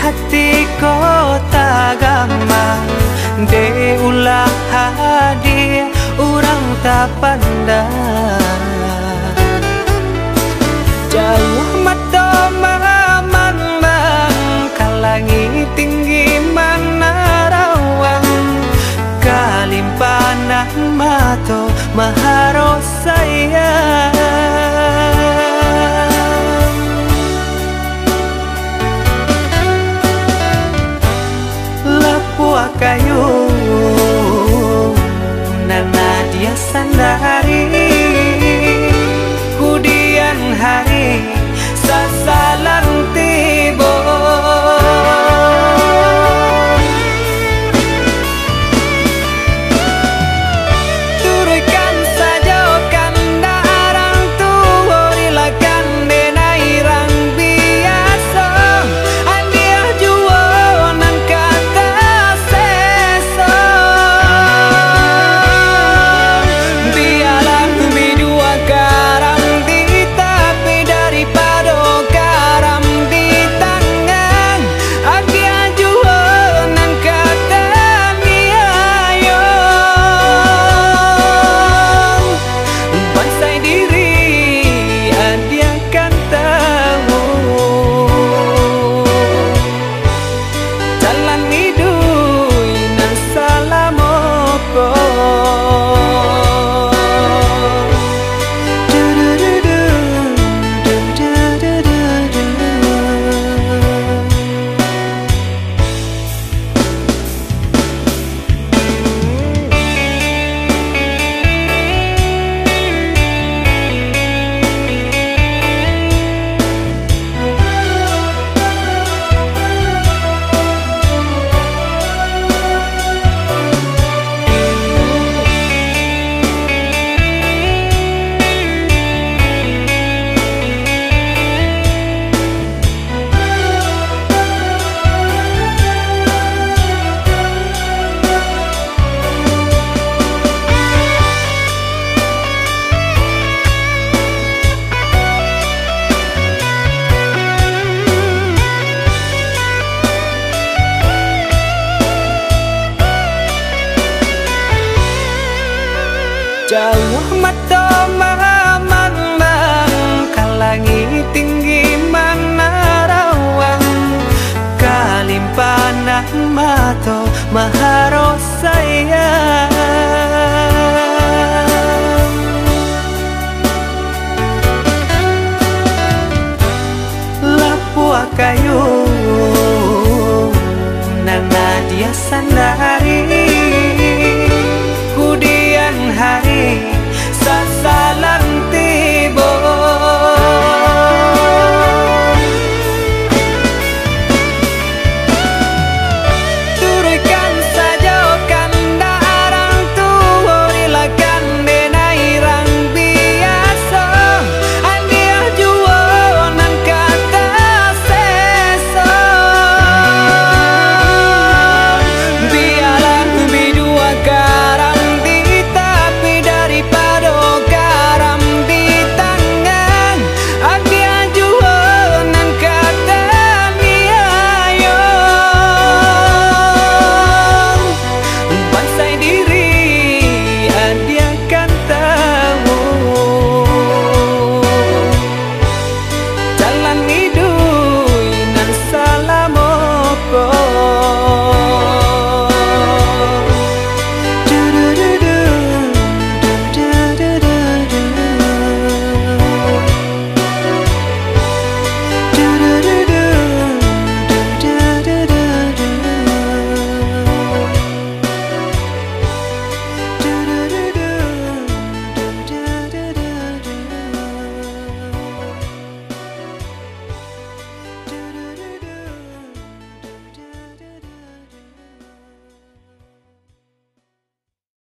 hati kota gampang De ulah hadir orang tak pandang. Jauh mata mamang Kalangi tinggi mana rawang Kalimpanan mato maharo sayang Dia sandari Kudian hari Sasalan Mata mamang Kalangi tinggi mana rawang Kalimpanan mato maharos